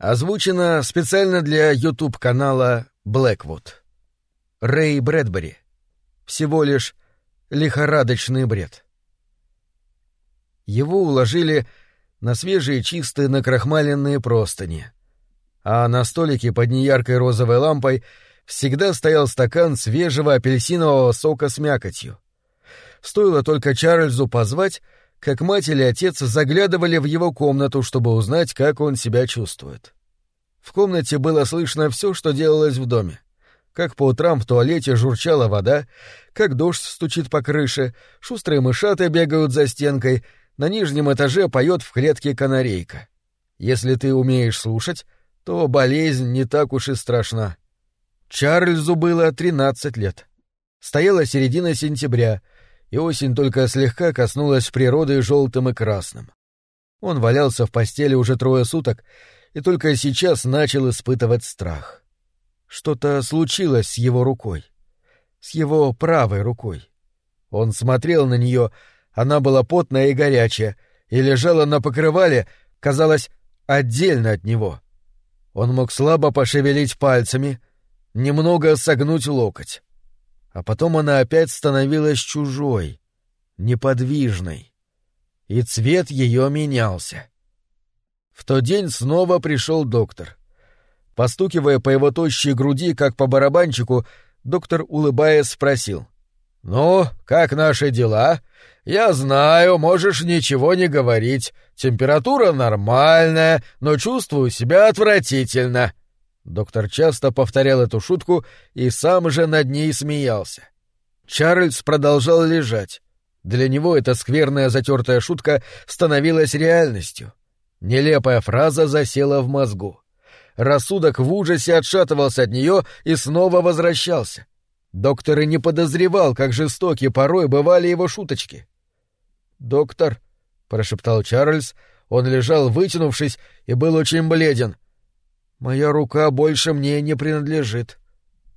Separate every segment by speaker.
Speaker 1: Озвучено специально для YouTube-канала Blackwood. Рэй Брэдбери. Всего лишь лихорадочный бред. Его уложили на свежие чистые накрахмаленные простыни, а на столике под неяркой розовой лампой всегда стоял стакан свежего апельсинового сока с мякотью. Стоило только Чарльзу позвать, как мать или отец заглядывали в его комнату, чтобы узнать, как он себя чувствует. В комнате было слышно все, что делалось в доме. Как по утрам в туалете журчала вода, как дождь стучит по крыше, шустрые мышаты бегают за стенкой, на нижнем этаже поет в клетке канарейка. Если ты умеешь слушать, то болезнь не так уж и страшна. Чарльзу было тринадцать лет. Стояла середина сентября — и осень только слегка коснулась природы желтым и красным. Он валялся в постели уже трое суток и только сейчас начал испытывать страх. Что-то случилось с его рукой, с его правой рукой. Он смотрел на нее, она была потная и горячая, и лежала на покрывале, казалось, отдельно от него. Он мог слабо пошевелить пальцами, немного согнуть локоть а потом она опять становилась чужой, неподвижной. И цвет ее менялся. В тот день снова пришел доктор. Постукивая по его тощей груди, как по барабанчику, доктор, улыбаясь, спросил. «Ну, как наши дела? Я знаю, можешь ничего не говорить. Температура нормальная, но чувствую себя отвратительно. Доктор часто повторял эту шутку и сам же над ней смеялся. Чарльз продолжал лежать. Для него эта скверная затертая шутка становилась реальностью. Нелепая фраза засела в мозгу. Рассудок в ужасе отшатывался от нее и снова возвращался. Доктор и не подозревал, как жестоки порой бывали его шуточки. «Доктор», — прошептал Чарльз, он лежал вытянувшись и был очень бледен. Моя рука больше мне не принадлежит.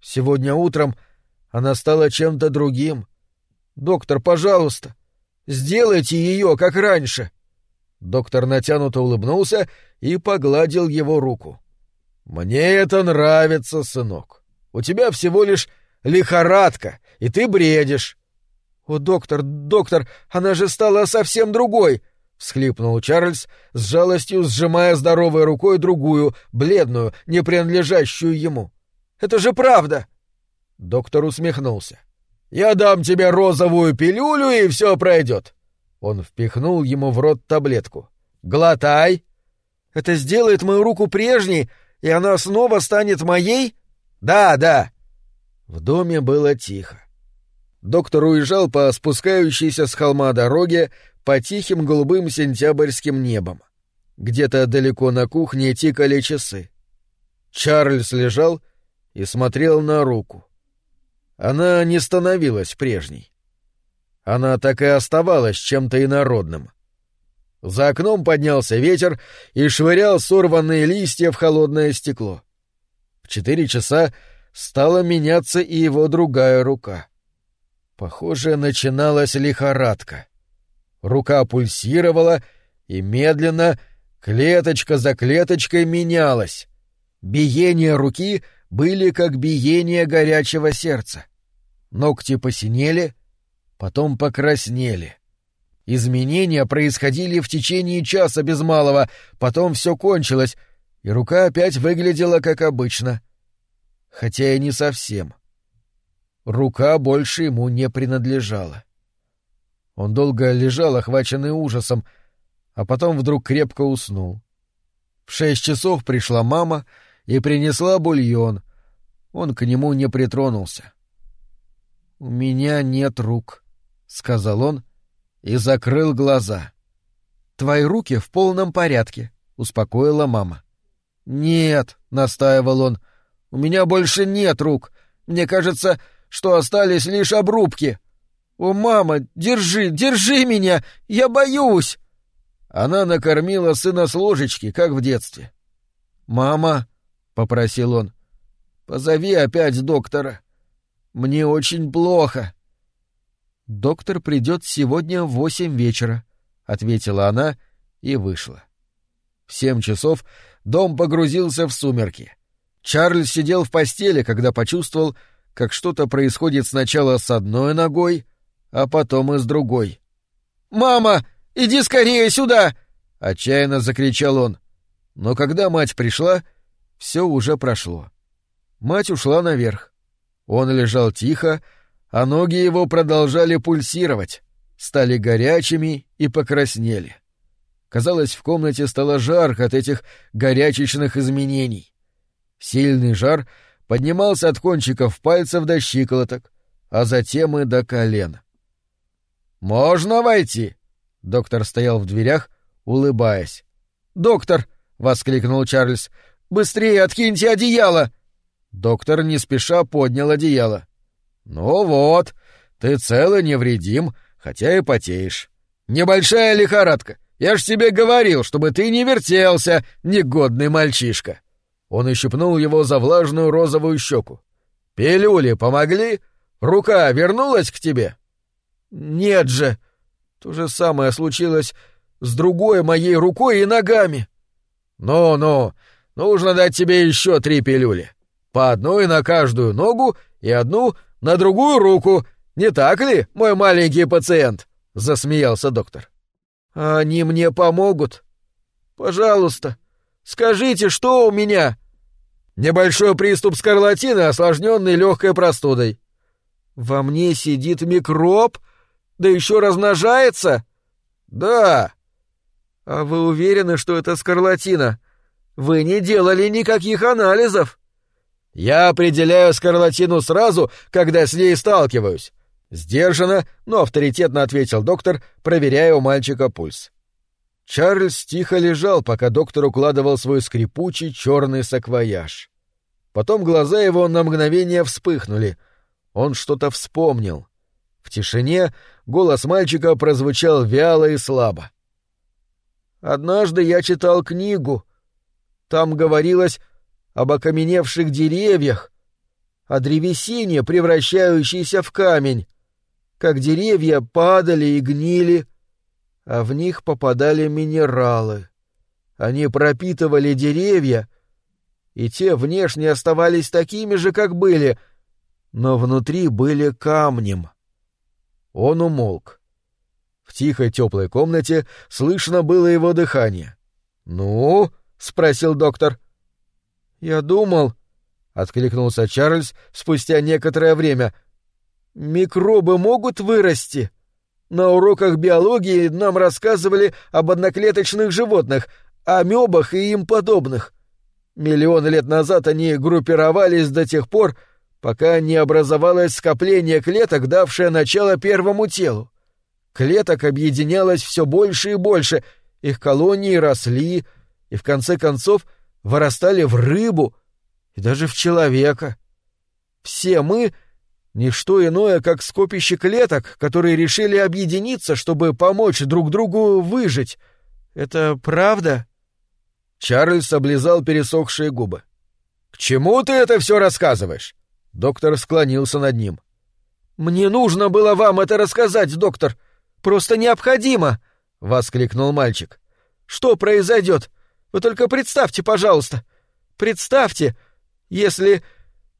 Speaker 1: Сегодня утром она стала чем-то другим. Доктор, пожалуйста, сделайте ее, как раньше. Доктор натянуто улыбнулся и погладил его руку. Мне это нравится, сынок. У тебя всего лишь лихорадка, и ты бредишь. О, доктор, доктор, она же стала совсем другой. — всхлипнул Чарльз, с жалостью сжимая здоровой рукой другую, бледную, не принадлежащую ему. «Это же правда!» Доктор усмехнулся. «Я дам тебе розовую пилюлю, и все пройдет!» Он впихнул ему в рот таблетку. «Глотай!» «Это сделает мою руку прежней, и она снова станет моей?» «Да, да!» В доме было тихо. Доктор уезжал по спускающейся с холма дороге, по тихим голубым сентябрьским небом. Где-то далеко на кухне тикали часы. Чарльз лежал и смотрел на руку. Она не становилась прежней. Она так и оставалась чем-то инородным. За окном поднялся ветер и швырял сорванные листья в холодное стекло. В четыре часа стала меняться и его другая рука. Похоже, начиналась лихорадка. Рука пульсировала и медленно, клеточка за клеточкой менялась. Биения руки были как биение горячего сердца. Ногти посинели, потом покраснели. Изменения происходили в течение часа без малого, потом все кончилось, и рука опять выглядела как обычно. Хотя и не совсем. Рука больше ему не принадлежала. Он долго лежал, охваченный ужасом, а потом вдруг крепко уснул. В шесть часов пришла мама и принесла бульон. Он к нему не притронулся. «У меня нет рук», — сказал он и закрыл глаза. «Твои руки в полном порядке», — успокоила мама. «Нет», — настаивал он, — «у меня больше нет рук. Мне кажется, что остались лишь обрубки». «О, мама, держи, держи меня! Я боюсь!» Она накормила сына с ложечки, как в детстве. «Мама», — попросил он, — «позови опять доктора. Мне очень плохо». «Доктор придет сегодня в восемь вечера», — ответила она и вышла. В семь часов дом погрузился в сумерки. Чарльз сидел в постели, когда почувствовал, как что-то происходит сначала с одной ногой, а потом и с другой.
Speaker 2: «Мама, иди скорее сюда!»
Speaker 1: — отчаянно закричал он. Но когда мать пришла, все уже прошло. Мать ушла наверх. Он лежал тихо, а ноги его продолжали пульсировать, стали горячими и покраснели. Казалось, в комнате стало жарко от этих горячечных изменений. Сильный жар поднимался от кончиков пальцев до щиколоток, а затем и до колен. «Можно войти?» Доктор стоял в дверях, улыбаясь.
Speaker 2: «Доктор!» — воскликнул Чарльз. «Быстрее откиньте одеяло!»
Speaker 1: Доктор не спеша поднял одеяло. «Ну вот, ты цел и невредим, хотя и потеешь. Небольшая лихорадка. Я ж тебе говорил, чтобы ты не вертелся, негодный мальчишка». Он ищипнул его за влажную розовую щеку. «Пилюли помогли? Рука вернулась к тебе?»
Speaker 2: «Нет же! То же самое случилось с другой моей рукой и ногами!»
Speaker 1: «Ну-ну, нужно дать тебе еще три пилюли. По одной на каждую ногу и одну на другую руку. Не так ли, мой маленький пациент?» — засмеялся доктор.
Speaker 2: «Они мне помогут. Пожалуйста, Скажите, что у меня?»
Speaker 1: «Небольшой приступ скарлатины, осложненный легкой простудой».
Speaker 2: «Во мне сидит микроб? Да еще размножается?»
Speaker 1: «Да».
Speaker 2: «А вы уверены, что это скарлатина? Вы не делали никаких анализов?»
Speaker 1: «Я определяю скарлатину сразу, когда с ней сталкиваюсь». Сдержанно, но авторитетно ответил доктор, проверяя у мальчика пульс. Чарльз тихо лежал, пока доктор укладывал свой скрипучий черный саквояж. Потом глаза его на мгновение вспыхнули. Он что-то вспомнил. В тишине голос мальчика прозвучал вяло и слабо.
Speaker 2: «Однажды я читал книгу. Там говорилось об окаменевших деревьях, о древесине, превращающейся в камень, как деревья падали и гнили, а в них попадали минералы. Они пропитывали деревья, и те внешне оставались такими же, как были, но внутри были камнем. Он умолк. В тихой теплой комнате слышно было его дыхание. «Ну?» — спросил доктор. «Я думал...» — откликнулся Чарльз спустя некоторое время. «Микробы могут вырасти?» На уроках биологии нам рассказывали об одноклеточных животных, о мёбах и им подобных. Миллионы лет назад они группировались до тех пор, пока не образовалось скопление клеток, давшее начало первому телу. Клеток объединялось все больше и больше, их колонии росли и в конце концов вырастали в рыбу и даже в человека. Все мы — Ничто иное, как скопище клеток, которые решили объединиться, чтобы помочь друг другу выжить. Это правда? Чарльз облизал пересохшие губы. К чему ты это все рассказываешь? Доктор склонился над ним. Мне нужно было вам это рассказать, доктор. Просто необходимо, воскликнул мальчик. Что произойдет? Вы только представьте, пожалуйста. Представьте, если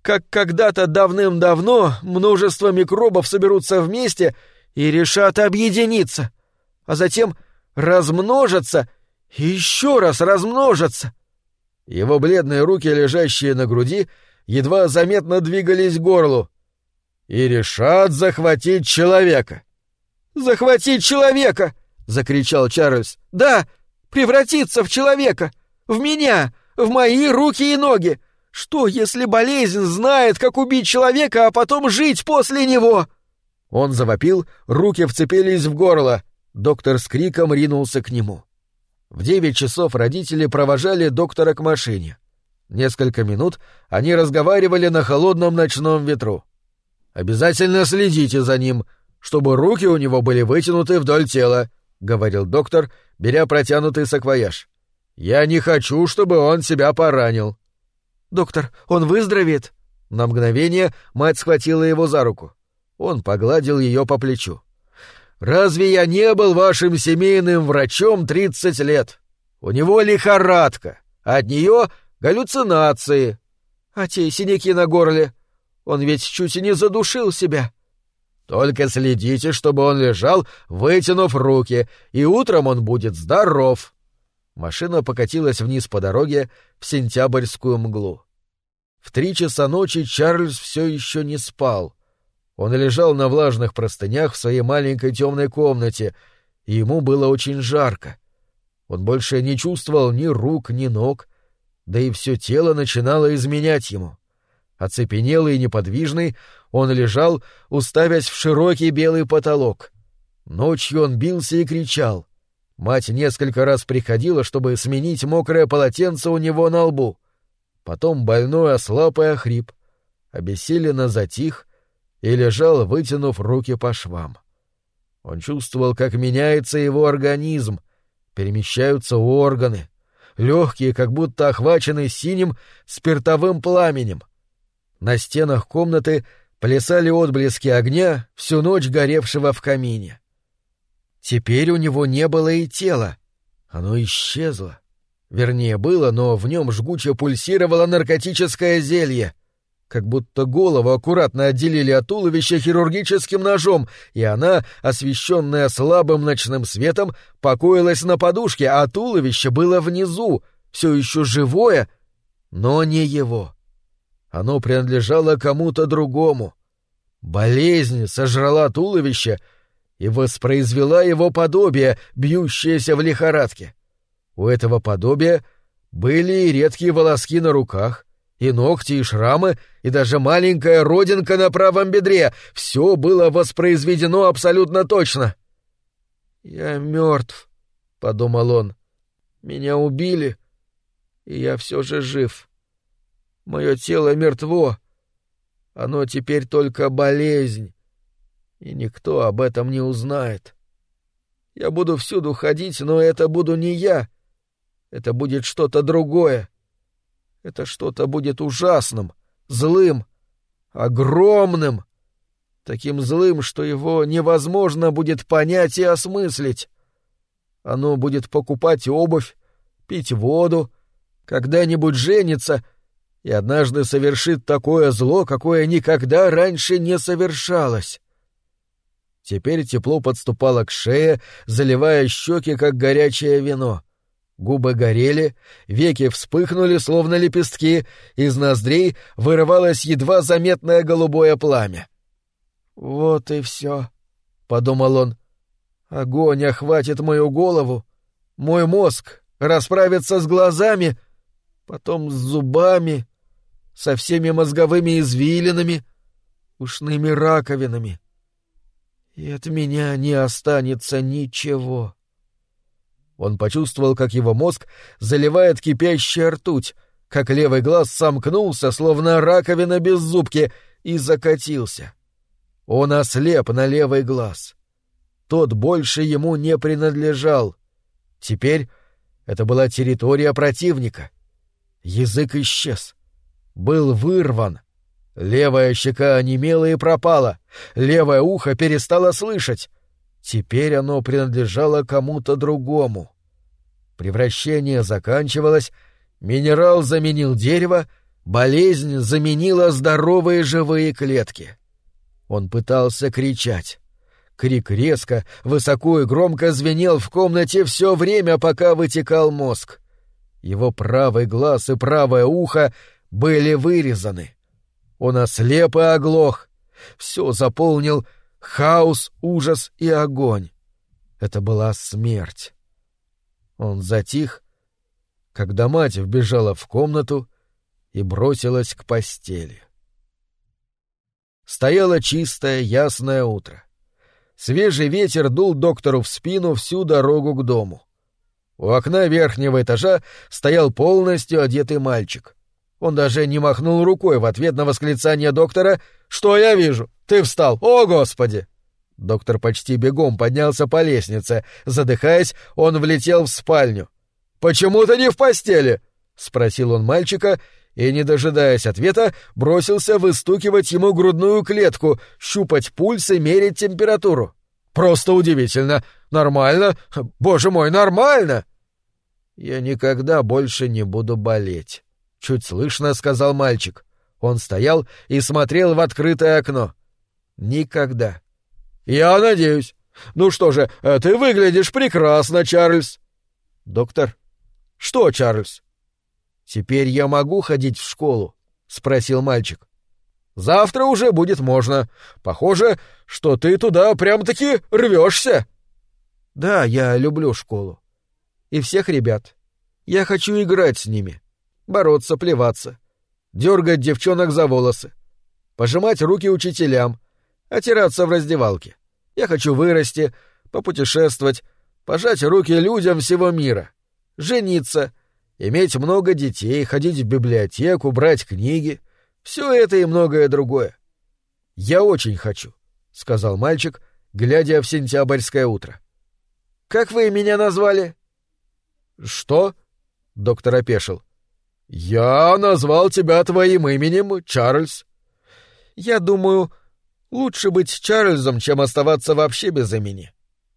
Speaker 2: как когда-то давным-давно множество микробов соберутся вместе и решат объединиться, а затем размножатся и еще раз размножатся. Его бледные руки, лежащие на груди, едва заметно двигались к горлу. И решат захватить человека. «Захватить человека!» — закричал Чарльз. «Да, превратиться в человека! В меня! В мои руки и ноги! Что, если болезнь знает, как убить человека, а потом жить после него?» Он завопил, руки вцепились в горло. Доктор с криком ринулся к нему. В девять часов родители провожали доктора к машине. Несколько минут они разговаривали на холодном ночном ветру. «Обязательно следите за ним, чтобы руки у него были вытянуты вдоль тела», — говорил доктор, беря протянутый саквояж. «Я не хочу, чтобы он себя поранил». «Доктор, он выздоровеет?» На мгновение мать схватила его за руку. Он погладил ее по плечу. «Разве я не был вашим семейным врачом тридцать лет? У него лихорадка, От нее галлюцинации. А те синяки на горле. Он ведь чуть и не задушил себя. Только следите, чтобы он лежал, вытянув руки, и утром он будет здоров. Машина покатилась вниз по дороге в сентябрьскую мглу. В три часа ночи Чарльз все еще не спал. Он лежал на влажных простынях в своей маленькой темной комнате, и ему было очень жарко. Он больше не чувствовал ни рук, ни ног, да и все тело начинало изменять ему. Оцепенелый и неподвижный, он лежал, уставясь в широкий белый потолок. Ночью он бился и кричал. Мать несколько раз приходила, чтобы сменить мокрое полотенце у него на лбу. Потом больной ослаб и охрип, обессиленно затих и лежал, вытянув руки по швам. Он чувствовал, как меняется его организм, перемещаются органы, легкие, как будто охвачены синим спиртовым пламенем. На стенах комнаты плясали отблески огня, всю ночь горевшего в камине. Теперь у него не было и тела. Оно исчезло. Вернее, было, но в нем жгуче пульсировало наркотическое зелье. Как будто голову аккуратно отделили от туловища хирургическим ножом, и она, освещенная слабым ночным светом, покоилась на подушке, а туловище было внизу, все еще живое, но не его. Оно принадлежало кому-то другому. Болезнь сожрала туловище и воспроизвела его подобие, бьющееся в лихорадке. У этого подобия были и редкие волоски на руках, и ногти, и шрамы, и даже маленькая родинка на правом бедре. Все было воспроизведено абсолютно точно. «Я мертв», — подумал он. «Меня убили, и я все же жив». Мое тело мертво. Оно теперь только болезнь, и никто об этом не узнает. Я буду всюду ходить, но это буду не я. Это будет что-то другое. Это что-то будет ужасным, злым, огромным, таким злым, что его невозможно будет понять и осмыслить. Оно будет покупать обувь, пить воду, когда-нибудь женится — и однажды совершит такое зло, какое никогда раньше не совершалось. Теперь тепло подступало к шее, заливая щеки, как горячее вино. Губы горели, веки вспыхнули, словно лепестки, из ноздрей вырывалось едва заметное голубое пламя. «Вот и все», — подумал он. «Огонь охватит мою голову, мой мозг расправится с глазами, потом с зубами, со всеми мозговыми извилинами, ушными раковинами. И от меня не останется ничего. Он почувствовал, как его мозг заливает кипящая ртуть, как левый глаз сомкнулся, словно раковина без зубки, и закатился. Он ослеп на левый глаз. Тот больше ему не принадлежал. Теперь это была территория противника — Язык исчез. Был вырван. Левая щека онемела и пропала. Левое ухо перестало слышать. Теперь оно принадлежало кому-то другому. Превращение заканчивалось, минерал заменил дерево, болезнь заменила здоровые живые клетки. Он пытался кричать. Крик резко, высоко и громко звенел в комнате все время, пока вытекал мозг. Его правый глаз и правое ухо были вырезаны. Он ослеп и оглох. Все заполнил хаос, ужас и огонь. Это была смерть. Он затих, когда мать вбежала в комнату и бросилась к постели. Стояло чистое, ясное утро. Свежий ветер дул доктору в спину всю дорогу к дому. У окна верхнего этажа стоял полностью одетый мальчик. Он даже не махнул рукой в ответ на восклицание доктора «Что я вижу? Ты встал! О, Господи!» Доктор почти бегом поднялся по лестнице. Задыхаясь, он влетел в спальню. «Почему ты не в постели?» — спросил он мальчика и, не дожидаясь ответа, бросился выстукивать ему грудную клетку, щупать пульс и мерить температуру. «Просто удивительно! Нормально! Боже мой, нормально!»
Speaker 1: «Я никогда больше не буду болеть», — чуть слышно сказал мальчик. Он стоял и смотрел в открытое окно. «Никогда». «Я надеюсь. Ну что же, э, ты выглядишь прекрасно, Чарльз». «Доктор?» «Что, Чарльз?» «Теперь я могу ходить в школу?» — спросил мальчик. «Завтра уже будет можно. Похоже, что ты туда прям-таки рвешься». «Да, я люблю школу. И всех ребят. Я хочу играть с ними, бороться, плеваться, дергать девчонок за волосы, пожимать руки учителям, отираться в раздевалке. Я хочу вырасти, попутешествовать, пожать руки людям всего мира, жениться, иметь много детей, ходить в библиотеку, брать книги. Все это и многое другое. Я очень хочу, — сказал мальчик, глядя в сентябрьское утро. — Как вы меня назвали? — Что? — доктор опешил. — Я назвал тебя твоим именем, Чарльз. — Я думаю, лучше быть Чарльзом, чем оставаться вообще без имени.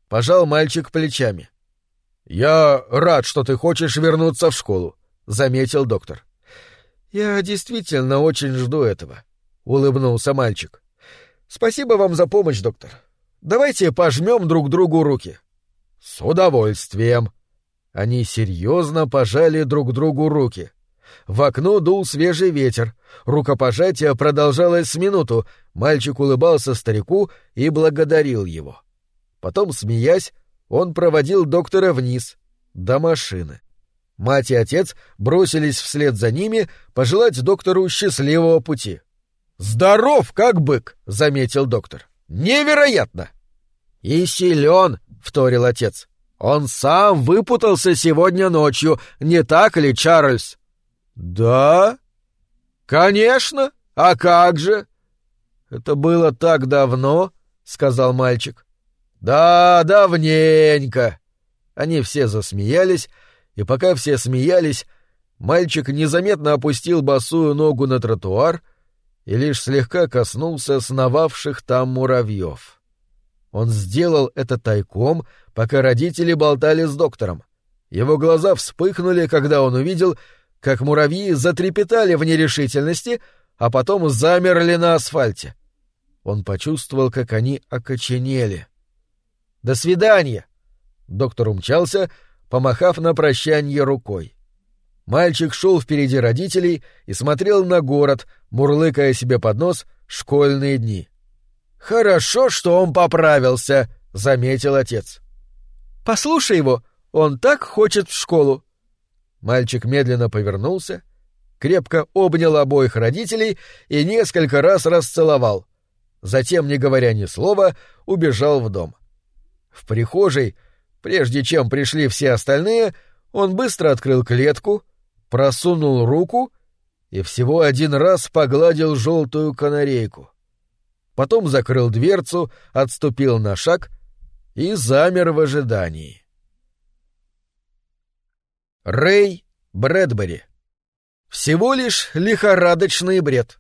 Speaker 1: Пожал мальчик плечами. — «Я рад, что ты хочешь вернуться в школу», — заметил доктор. «Я действительно очень жду этого», — улыбнулся мальчик. «Спасибо вам за помощь, доктор. Давайте пожмем друг другу руки». «С удовольствием». Они серьезно пожали друг другу руки. В окно дул свежий ветер. Рукопожатие продолжалось с минуту. Мальчик улыбался старику и благодарил его. Потом, смеясь, он проводил доктора вниз, до машины. Мать и отец бросились вслед за ними пожелать доктору счастливого пути. «Здоров, как бык!» — заметил доктор. «Невероятно!» «И силен!» — вторил отец. «Он сам выпутался сегодня ночью, не так ли, Чарльз?» «Да?» «Конечно! А как же?» «Это было так давно», — сказал мальчик. «Да, давненько!» Они все засмеялись, и пока все смеялись, мальчик незаметно опустил босую ногу на тротуар и лишь слегка коснулся сновавших там муравьев. Он сделал это тайком, пока родители болтали с доктором. Его глаза вспыхнули, когда он увидел, как муравьи затрепетали в нерешительности, а потом замерли на асфальте. Он почувствовал, как они окоченели. До свидания!» Доктор умчался, помахав на прощание рукой. Мальчик шел впереди родителей и смотрел на город, мурлыкая себе под нос школьные дни. «Хорошо, что он поправился», — заметил отец. «Послушай его, он так хочет в школу». Мальчик медленно повернулся, крепко обнял обоих родителей и несколько раз расцеловал. Затем, не говоря ни слова, убежал в дом. В прихожей, прежде чем пришли все остальные, он быстро открыл клетку, просунул руку и всего один раз погладил желтую канарейку. Потом закрыл дверцу, отступил на шаг и замер в ожидании. Рэй Брэдбери. Всего лишь лихорадочный бред.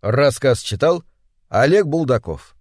Speaker 1: Рассказ читал Олег Булдаков.